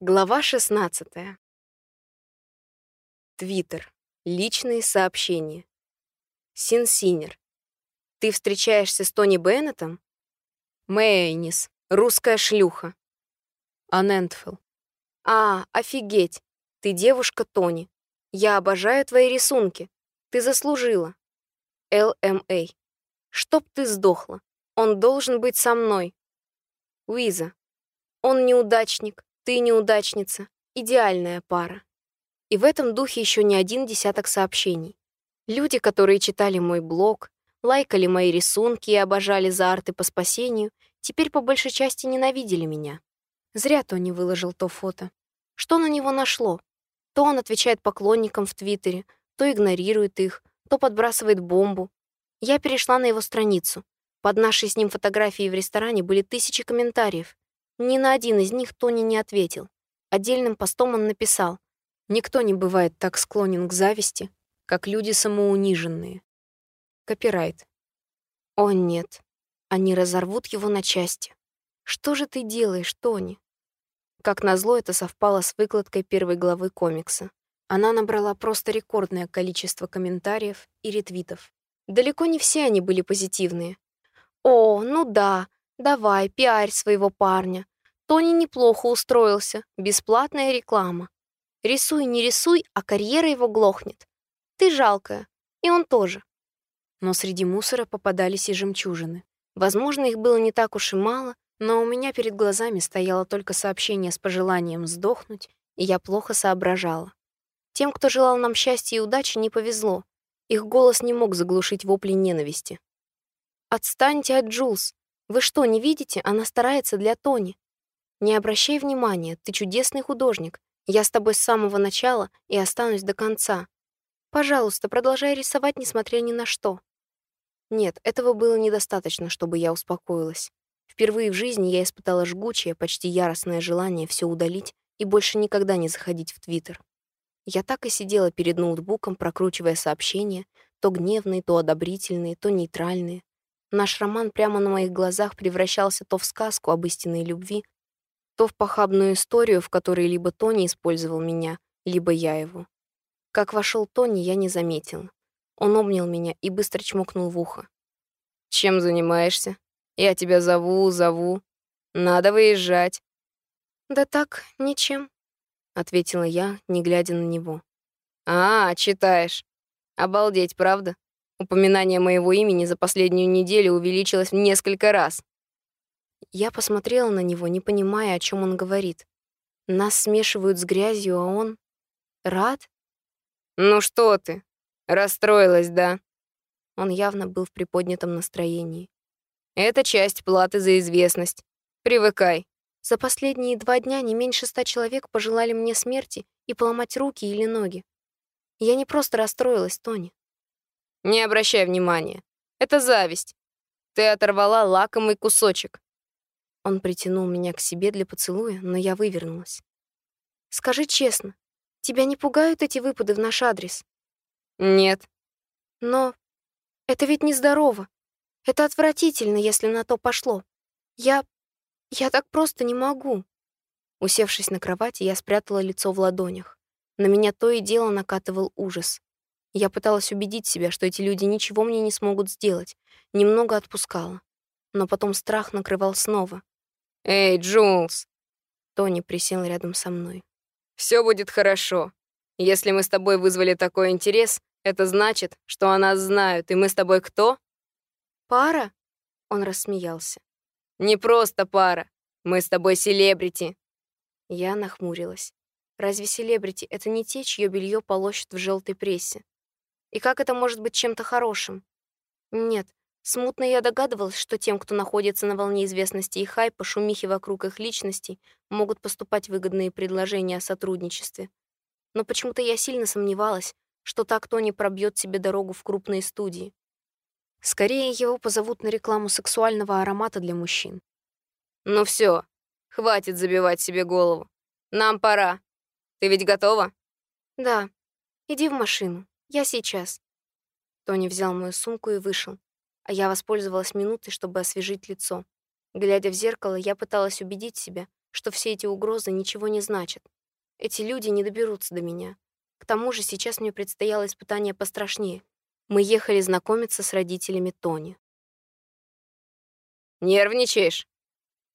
Глава 16. Твиттер. Личные сообщения. Синсинер. Ты встречаешься с Тони Беннетом? Мэйнис. Русская шлюха. Анентфелл. А, офигеть. Ты девушка Тони. Я обожаю твои рисунки. Ты заслужила. ЛМА. Чтоб ты сдохла. Он должен быть со мной. Уиза. Он неудачник, ты неудачница. Идеальная пара. И в этом духе еще не один десяток сообщений. Люди, которые читали мой блог, лайкали мои рисунки и обожали за арты по спасению, теперь по большей части ненавидели меня. Зря Тони выложил то фото. Что на него нашло? То он отвечает поклонникам в Твиттере, то игнорирует их, то подбрасывает бомбу. Я перешла на его страницу. Под нашей с ним фотографией в ресторане были тысячи комментариев. Ни на один из них Тони не ответил. Отдельным постом он написал «Никто не бывает так склонен к зависти, как люди самоуниженные». Копирайт. О нет, они разорвут его на части. Что же ты делаешь, Тони? Как назло, это совпало с выкладкой первой главы комикса. Она набрала просто рекордное количество комментариев и ретвитов. Далеко не все они были позитивные. «О, ну да, давай, пиарь своего парня. Тони неплохо устроился, бесплатная реклама. Рисуй, не рисуй, а карьера его глохнет. Ты жалкая, и он тоже». Но среди мусора попадались и жемчужины. Возможно, их было не так уж и мало, но у меня перед глазами стояло только сообщение с пожеланием сдохнуть, и я плохо соображала. Тем, кто желал нам счастья и удачи, не повезло. Их голос не мог заглушить вопли ненависти. «Отстаньте от Джулс! Вы что, не видите? Она старается для Тони. Не обращай внимания, ты чудесный художник. Я с тобой с самого начала и останусь до конца. Пожалуйста, продолжай рисовать, несмотря ни на что». Нет, этого было недостаточно, чтобы я успокоилась. Впервые в жизни я испытала жгучее, почти яростное желание все удалить и больше никогда не заходить в Твиттер. Я так и сидела перед ноутбуком, прокручивая сообщения, то гневные, то одобрительные, то нейтральные. Наш роман прямо на моих глазах превращался то в сказку об истинной любви, то в похабную историю, в которой либо Тони использовал меня, либо я его. Как вошел Тони, я не заметила. Он обнял меня и быстро чмокнул в ухо. «Чем занимаешься? Я тебя зову, зову. Надо выезжать». «Да так, ничем», — ответила я, не глядя на него. «А, читаешь. Обалдеть, правда? Упоминание моего имени за последнюю неделю увеличилось в несколько раз». Я посмотрела на него, не понимая, о чем он говорит. Нас смешивают с грязью, а он... Рад? «Ну что ты? Расстроилась, да?» Он явно был в приподнятом настроении. «Это часть платы за известность. Привыкай». За последние два дня не меньше ста человек пожелали мне смерти и поломать руки или ноги. Я не просто расстроилась, Тони. Не обращай внимания. Это зависть. Ты оторвала лакомый кусочек. Он притянул меня к себе для поцелуя, но я вывернулась. Скажи честно, тебя не пугают эти выпады в наш адрес? Нет. Но это ведь нездорово. Это отвратительно, если на то пошло. Я... я так просто не могу. Усевшись на кровати, я спрятала лицо в ладонях. На меня то и дело накатывал ужас. Я пыталась убедить себя, что эти люди ничего мне не смогут сделать. Немного отпускала. Но потом страх накрывал снова. «Эй, Джулс!» Тони присел рядом со мной. «Все будет хорошо. Если мы с тобой вызвали такой интерес, это значит, что о нас знают, и мы с тобой кто?» «Пара?» Он рассмеялся. «Не просто пара. Мы с тобой селебрити». Я нахмурилась. Разве селебрити — это не те, чье белье полощут в желтой прессе? И как это может быть чем-то хорошим? Нет, смутно я догадывалась, что тем, кто находится на волне известности и хайпа, шумихи вокруг их личностей, могут поступать выгодные предложения о сотрудничестве. Но почему-то я сильно сомневалась, что так кто не пробьет себе дорогу в крупные студии. Скорее его позовут на рекламу сексуального аромата для мужчин. «Ну все, хватит забивать себе голову. Нам пора. Ты ведь готова?» «Да. Иди в машину. Я сейчас». Тони взял мою сумку и вышел, а я воспользовалась минутой, чтобы освежить лицо. Глядя в зеркало, я пыталась убедить себя, что все эти угрозы ничего не значат. Эти люди не доберутся до меня. К тому же сейчас мне предстояло испытание пострашнее. Мы ехали знакомиться с родителями Тони. «Нервничаешь?»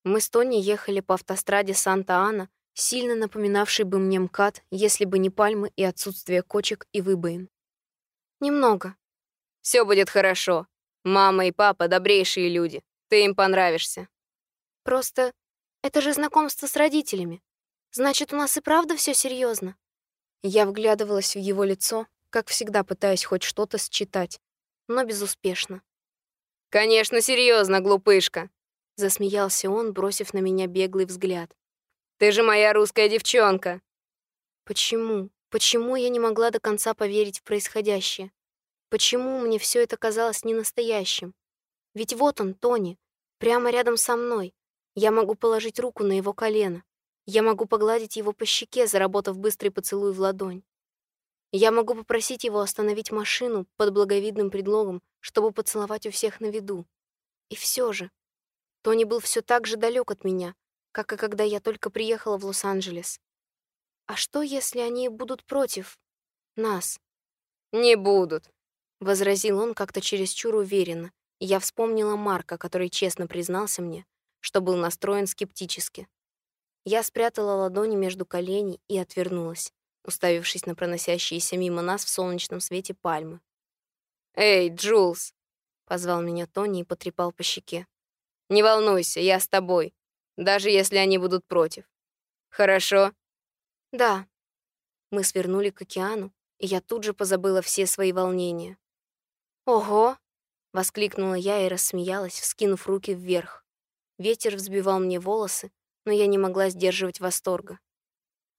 Мы с Тони ехали по автостраде Санта-Ана, сильно напоминавшей бы мне МКАД, если бы не пальмы и отсутствие кочек и выбоин. Немного. Все будет хорошо. Мама и папа — добрейшие люди. Ты им понравишься. Просто это же знакомство с родителями. Значит, у нас и правда все серьезно. Я вглядывалась в его лицо, как всегда пытаясь хоть что-то считать, но безуспешно. «Конечно, серьезно, глупышка!» Засмеялся он, бросив на меня беглый взгляд. «Ты же моя русская девчонка!» Почему? Почему я не могла до конца поверить в происходящее? Почему мне все это казалось ненастоящим? Ведь вот он, Тони, прямо рядом со мной. Я могу положить руку на его колено. Я могу погладить его по щеке, заработав быстрый поцелуй в ладонь. Я могу попросить его остановить машину под благовидным предлогом, чтобы поцеловать у всех на виду. И все же, Тони был все так же далек от меня, как и когда я только приехала в Лос-Анджелес. А что, если они будут против нас? Не будут, возразил он как-то чересчур уверенно. И я вспомнила Марка, который честно признался мне, что был настроен скептически. Я спрятала ладони между коленей и отвернулась уставившись на проносящиеся мимо нас в солнечном свете пальмы. «Эй, Джулс!» — позвал меня Тони и потрепал по щеке. «Не волнуйся, я с тобой, даже если они будут против. Хорошо?» «Да». Мы свернули к океану, и я тут же позабыла все свои волнения. «Ого!» — воскликнула я и рассмеялась, вскинув руки вверх. Ветер взбивал мне волосы, но я не могла сдерживать восторга.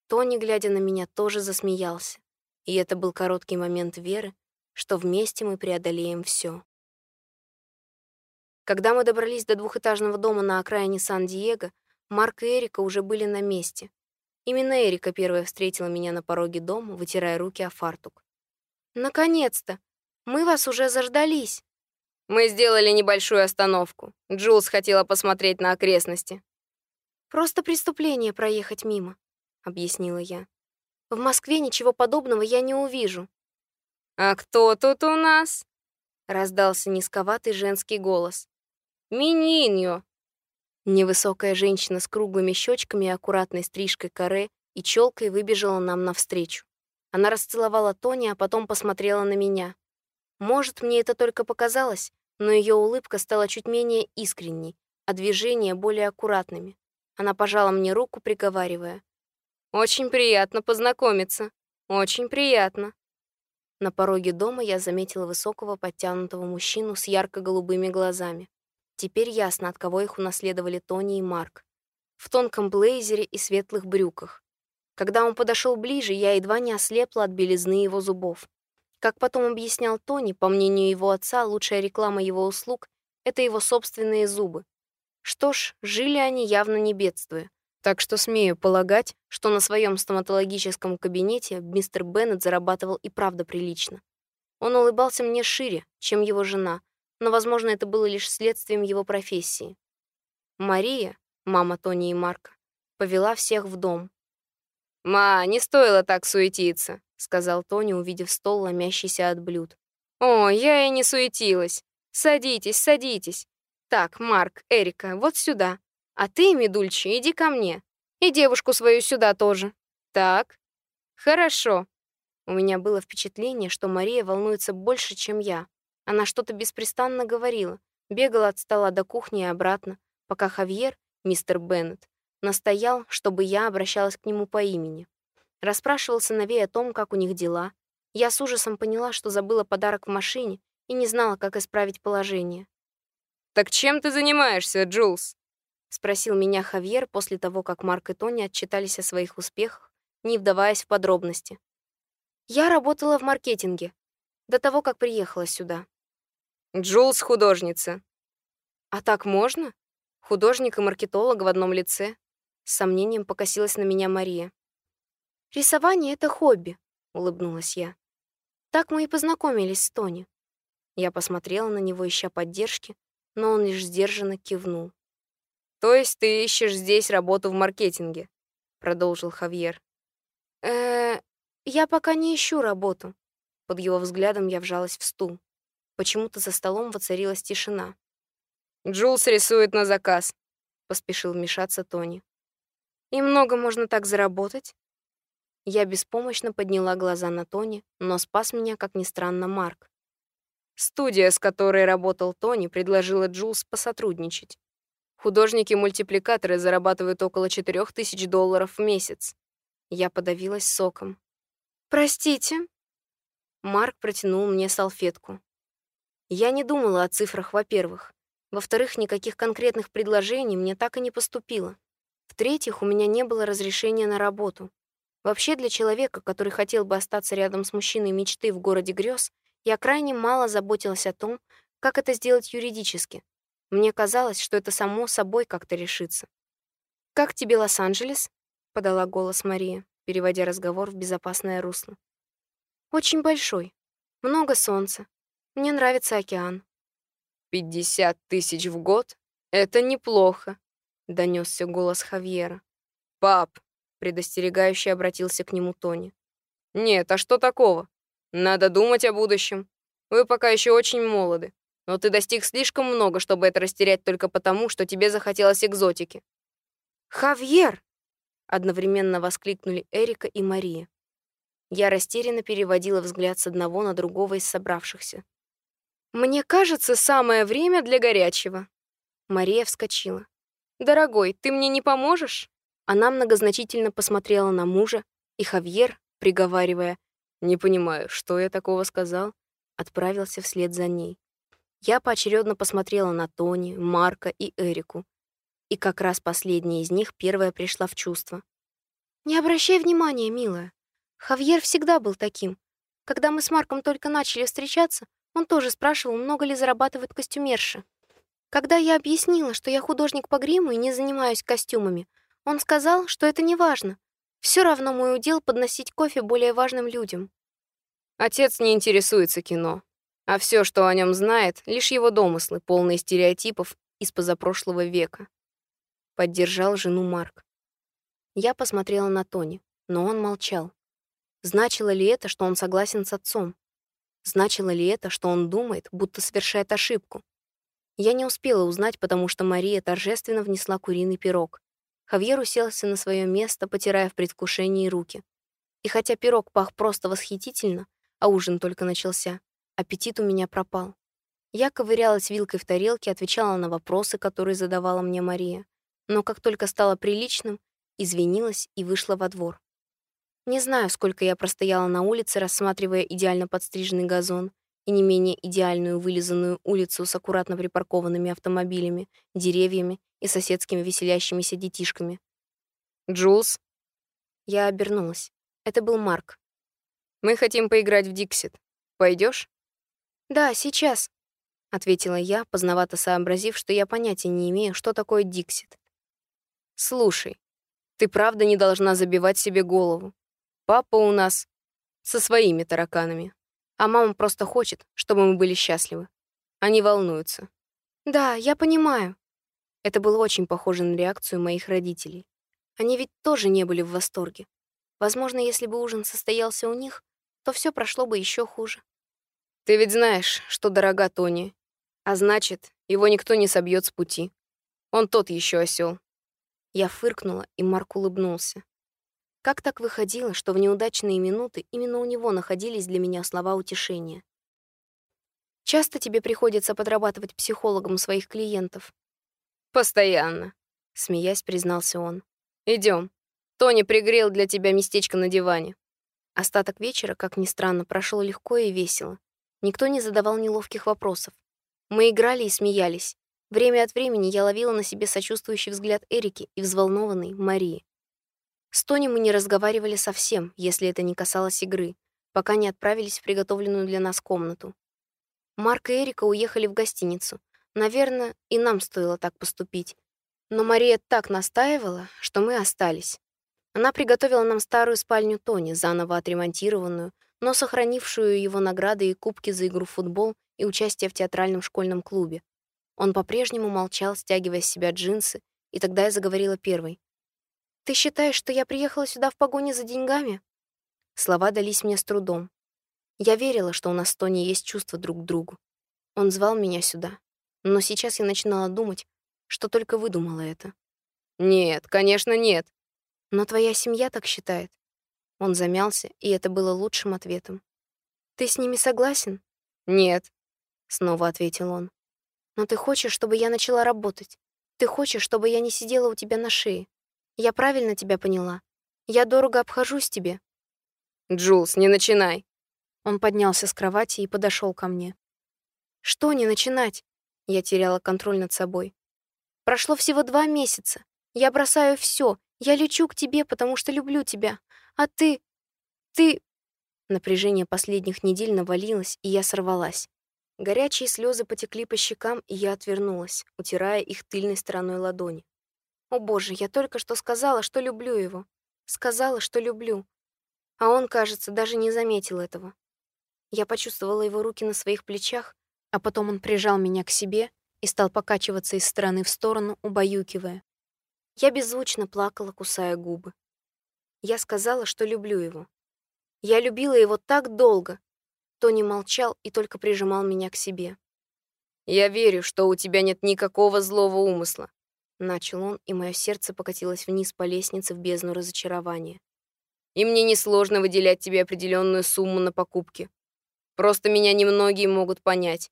Тони, глядя на меня, тоже засмеялся. И это был короткий момент веры, что вместе мы преодолеем все. Когда мы добрались до двухэтажного дома на окраине Сан-Диего, Марк и Эрика уже были на месте. Именно Эрика первая встретила меня на пороге дома, вытирая руки о фартук. «Наконец-то! Мы вас уже заждались!» «Мы сделали небольшую остановку. Джулс хотела посмотреть на окрестности». «Просто преступление проехать мимо объяснила я. В Москве ничего подобного я не увижу. А кто тут у нас? раздался низковатый женский голос. Мининьо. Невысокая женщина с круглыми щечками и аккуратной стрижкой каре и челкой выбежала нам навстречу. Она расцеловала Тони, а потом посмотрела на меня. Может, мне это только показалось, но ее улыбка стала чуть менее искренней, а движения более аккуратными. Она пожала мне руку, приговаривая: очень приятно познакомиться. Очень приятно. На пороге дома я заметила высокого подтянутого мужчину с ярко-голубыми глазами. Теперь ясно, от кого их унаследовали Тони и Марк. В тонком блейзере и светлых брюках. Когда он подошел ближе, я едва не ослепла от белизны его зубов. Как потом объяснял Тони, по мнению его отца, лучшая реклама его услуг — это его собственные зубы. Что ж, жили они явно не бедствуя. Так что смею полагать, что на своем стоматологическом кабинете мистер Беннет зарабатывал и правда прилично. Он улыбался мне шире, чем его жена, но, возможно, это было лишь следствием его профессии. Мария, мама Тони и Марка, повела всех в дом. «Ма, не стоило так суетиться», — сказал Тони, увидев стол, ломящийся от блюд. «О, я и не суетилась. Садитесь, садитесь. Так, Марк, Эрика, вот сюда. А ты, Медульчи, иди ко мне. И девушку свою сюда тоже. Так? Хорошо. У меня было впечатление, что Мария волнуется больше, чем я. Она что-то беспрестанно говорила, бегала от стола до кухни и обратно, пока Хавьер, мистер Беннет, настоял, чтобы я обращалась к нему по имени. Расспрашивал сыновей о том, как у них дела. Я с ужасом поняла, что забыла подарок в машине и не знала, как исправить положение. «Так чем ты занимаешься, Джулс?» — спросил меня Хавьер после того, как Марк и Тони отчитались о своих успехах, не вдаваясь в подробности. «Я работала в маркетинге до того, как приехала сюда». «Джулс — художница». «А так можно? Художник и маркетолог в одном лице?» С сомнением покосилась на меня Мария. «Рисование — это хобби», — улыбнулась я. «Так мы и познакомились с Тони». Я посмотрела на него, ища поддержки, но он лишь сдержанно кивнул. То есть ты ищешь здесь работу в маркетинге? Продолжил Хавьер. э я пока не ищу работу. Под его взглядом я вжалась в стул. Почему-то за столом воцарилась тишина. «Джулс рисует на заказ», — поспешил вмешаться Тони. «И много можно так заработать?» Я беспомощно подняла глаза на Тони, но спас меня, как ни странно, Марк. Студия, с которой работал Тони, предложила Джулс посотрудничать. Художники-мультипликаторы зарабатывают около 4000 долларов в месяц. Я подавилась соком. «Простите?» Марк протянул мне салфетку. Я не думала о цифрах, во-первых. Во-вторых, никаких конкретных предложений мне так и не поступило. В-третьих, у меня не было разрешения на работу. Вообще, для человека, который хотел бы остаться рядом с мужчиной мечты в городе грез, я крайне мало заботилась о том, как это сделать юридически. Мне казалось, что это само собой как-то решится. «Как тебе Лос-Анджелес?» — подала голос Мария, переводя разговор в безопасное русло. «Очень большой. Много солнца. Мне нравится океан». «Пятьдесят тысяч в год? Это неплохо», — донесся голос Хавьера. «Пап», — предостерегающе обратился к нему Тони. «Нет, а что такого? Надо думать о будущем. Вы пока еще очень молоды, но ты достиг слишком много, чтобы это растерять только потому, что тебе захотелось экзотики». «Хавьер!» — одновременно воскликнули Эрика и Мария. Я растерянно переводила взгляд с одного на другого из собравшихся. «Мне кажется, самое время для горячего». Мария вскочила. «Дорогой, ты мне не поможешь?» Она многозначительно посмотрела на мужа, и Хавьер, приговаривая «Не понимаю, что я такого сказал», отправился вслед за ней. Я поочередно посмотрела на Тони, Марка и Эрику. И как раз последняя из них первая пришла в чувство. «Не обращай внимания, милая. Хавьер всегда был таким. Когда мы с Марком только начали встречаться, он тоже спрашивал, много ли зарабатывает костюмерша. Когда я объяснила, что я художник по гриму и не занимаюсь костюмами, он сказал, что это не важно. Все равно мой удел подносить кофе более важным людям. Отец не интересуется кино, а все, что о нем знает, лишь его домыслы, полные стереотипов из позапрошлого века. Поддержал жену Марк. Я посмотрела на Тони, но он молчал. Значило ли это, что он согласен с отцом? Значило ли это, что он думает, будто совершает ошибку? Я не успела узнать, потому что Мария торжественно внесла куриный пирог. Хавьер уселся на свое место, потирая в предвкушении руки. И хотя пирог пах просто восхитительно, а ужин только начался, аппетит у меня пропал. Я ковырялась вилкой в тарелке, отвечала на вопросы, которые задавала мне Мария. Но как только стало приличным, извинилась и вышла во двор. Не знаю, сколько я простояла на улице, рассматривая идеально подстриженный газон и не менее идеальную вылизанную улицу с аккуратно припаркованными автомобилями, деревьями и соседскими веселящимися детишками. «Джулс?» Я обернулась. Это был Марк. «Мы хотим поиграть в Диксит. Пойдешь? «Да, сейчас», — ответила я, поздновато сообразив, что я понятия не имею, что такое Диксит. «Слушай, ты правда не должна забивать себе голову. Папа у нас со своими тараканами. А мама просто хочет, чтобы мы были счастливы. Они волнуются. Да, я понимаю. Это было очень похоже на реакцию моих родителей. Они ведь тоже не были в восторге. Возможно, если бы ужин состоялся у них, то все прошло бы еще хуже. Ты ведь знаешь, что дорога Тони. А значит, его никто не собьет с пути. Он тот еще осел. Я фыркнула, и Марк улыбнулся. Как так выходило, что в неудачные минуты именно у него находились для меня слова утешения? Часто тебе приходится подрабатывать психологом своих клиентов? Постоянно, смеясь, признался он. Идем. Тони пригрел для тебя местечко на диване. Остаток вечера, как ни странно, прошел легко и весело. Никто не задавал неловких вопросов. Мы играли и смеялись. Время от времени я ловила на себе сочувствующий взгляд Эрики и взволнованной Марии. С Тони мы не разговаривали совсем, если это не касалось игры, пока не отправились в приготовленную для нас комнату. Марк и Эрика уехали в гостиницу. Наверное, и нам стоило так поступить. Но Мария так настаивала, что мы остались. Она приготовила нам старую спальню Тони, заново отремонтированную, но сохранившую его награды и кубки за игру в футбол и участие в театральном школьном клубе. Он по-прежнему молчал, стягивая с себя джинсы И тогда я заговорила первой. «Ты считаешь, что я приехала сюда в погоне за деньгами?» Слова дались мне с трудом. Я верила, что у нас с Тони есть чувства друг к другу. Он звал меня сюда. Но сейчас я начинала думать, что только выдумала это. «Нет, конечно, нет». «Но твоя семья так считает». Он замялся, и это было лучшим ответом. «Ты с ними согласен?» «Нет», — снова ответил он. «Но ты хочешь, чтобы я начала работать? Ты хочешь, чтобы я не сидела у тебя на шее? Я правильно тебя поняла? Я дорого обхожусь тебе». «Джулс, не начинай». Он поднялся с кровати и подошел ко мне. «Что не начинать?» Я теряла контроль над собой. «Прошло всего два месяца. Я бросаю все. Я лечу к тебе, потому что люблю тебя. А ты... ты...» Напряжение последних недель навалилось, и я сорвалась. Горячие слезы потекли по щекам, и я отвернулась, утирая их тыльной стороной ладони. О боже, я только что сказала, что люблю его. Сказала, что люблю. А он, кажется, даже не заметил этого. Я почувствовала его руки на своих плечах, а потом он прижал меня к себе и стал покачиваться из стороны в сторону, убаюкивая. Я беззвучно плакала, кусая губы. Я сказала, что люблю его. Я любила его так долго. Тони молчал и только прижимал меня к себе. «Я верю, что у тебя нет никакого злого умысла», — начал он, и мое сердце покатилось вниз по лестнице в бездну разочарования. «И мне несложно выделять тебе определенную сумму на покупки. Просто меня немногие могут понять.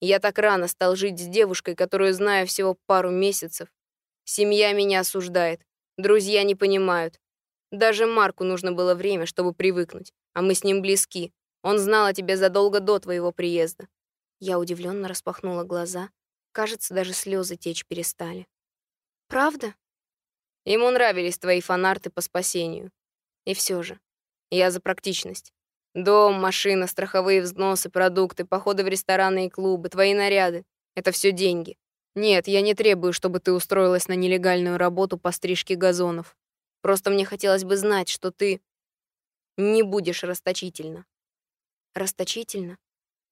Я так рано стал жить с девушкой, которую знаю всего пару месяцев, Семья меня осуждает. Друзья не понимают. Даже Марку нужно было время, чтобы привыкнуть. А мы с ним близки. Он знал о тебе задолго до твоего приезда. Я удивленно распахнула глаза. Кажется, даже слезы течь перестали. Правда? Ему нравились твои фанарты по спасению. И все же, я за практичность. Дом, машина, страховые взносы, продукты, походы в рестораны и клубы, твои наряды — это все деньги. Нет, я не требую, чтобы ты устроилась на нелегальную работу по стрижке газонов. Просто мне хотелось бы знать, что ты не будешь расточительно. Расточительно?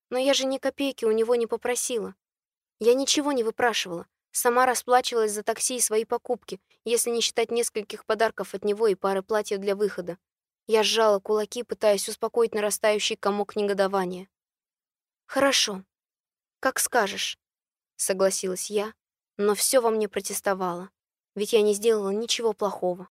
Но я же ни копейки у него не попросила. Я ничего не выпрашивала. Сама расплачивалась за такси и свои покупки, если не считать нескольких подарков от него и пары платьев для выхода. Я сжала кулаки, пытаясь успокоить нарастающий комок негодования. «Хорошо. Как скажешь согласилась я, но все во мне протестовало, ведь я не сделала ничего плохого.